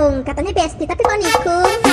Katanya best tapi kok nikung?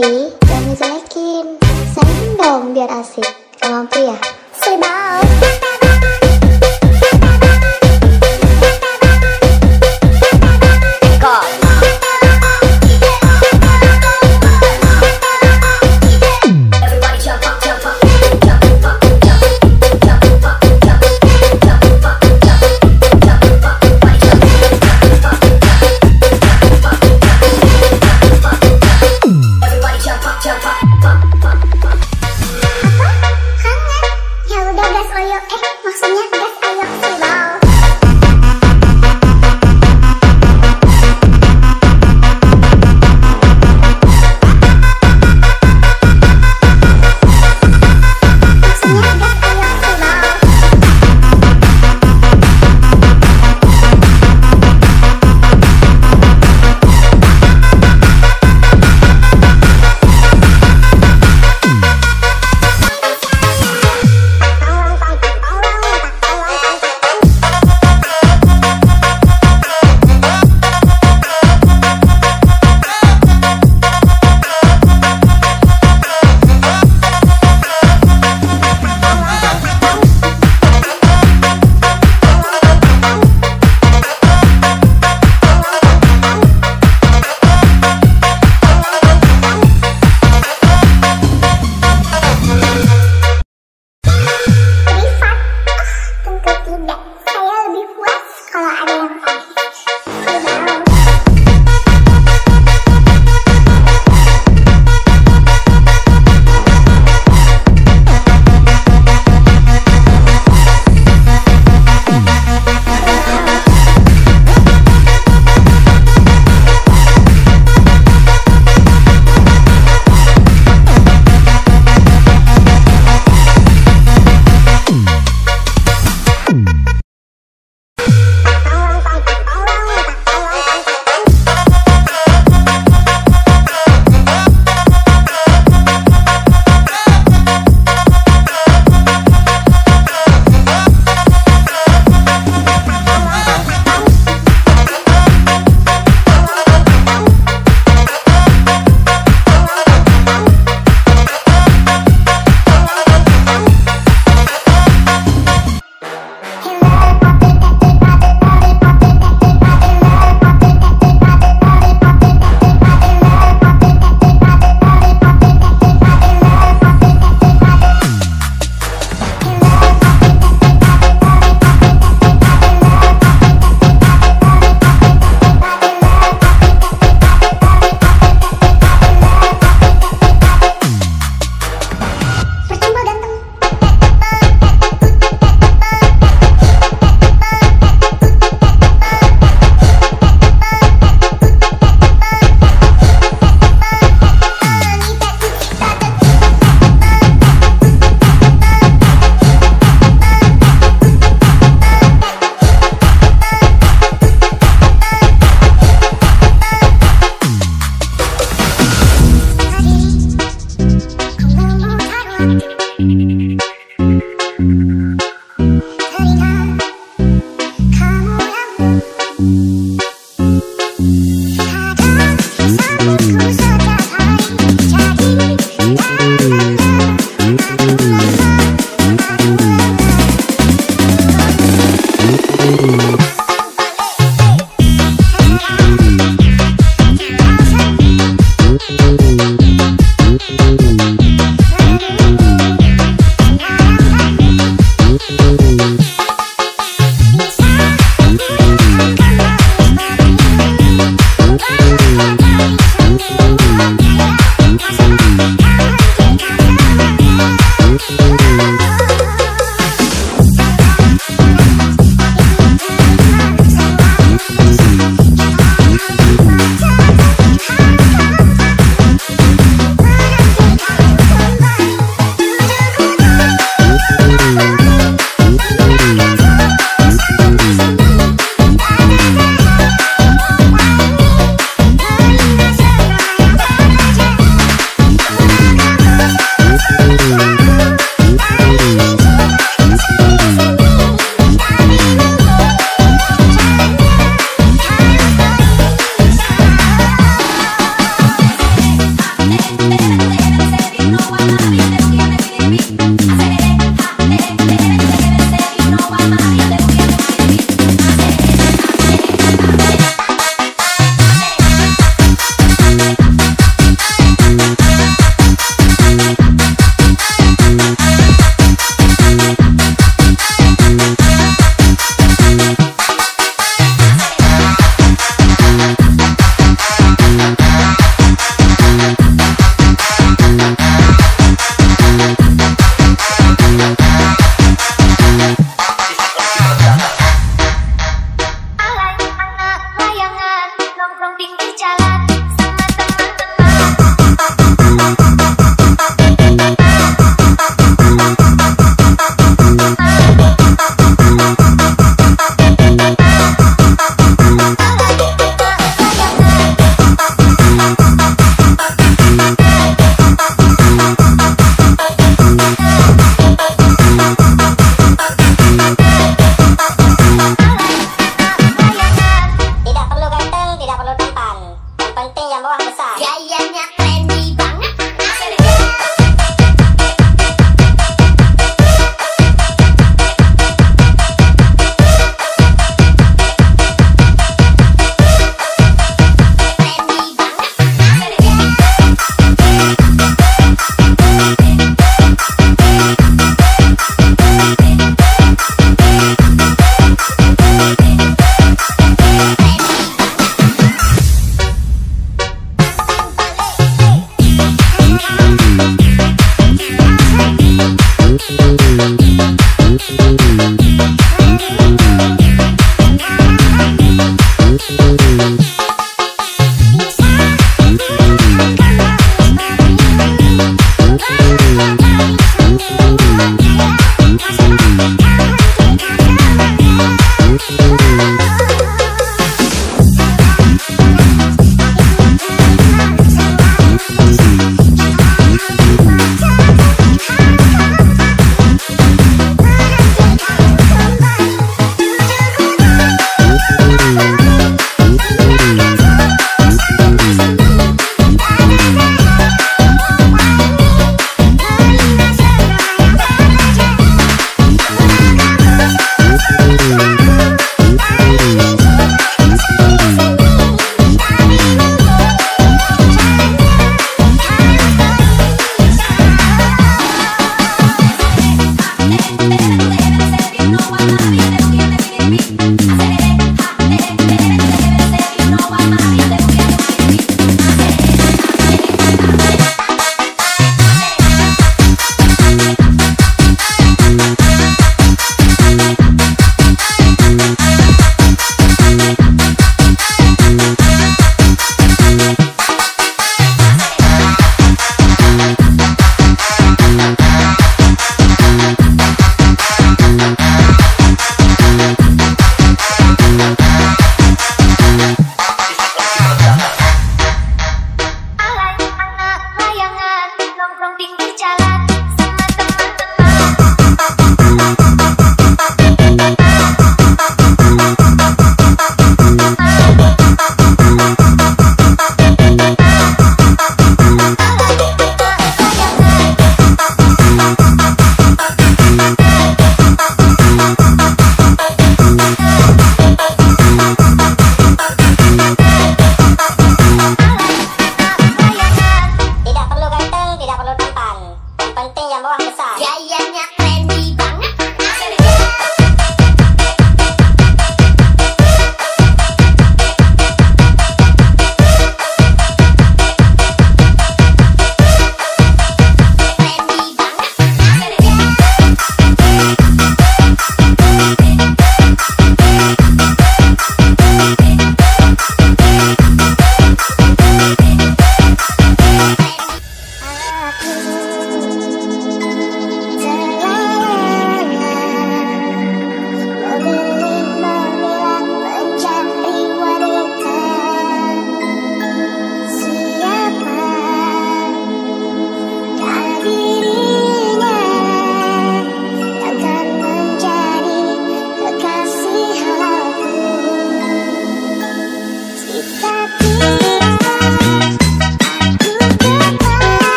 Jadi, jangan dijelekin. Sayang dong biar asik. Emang pria. Sebab. you. Bye.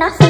una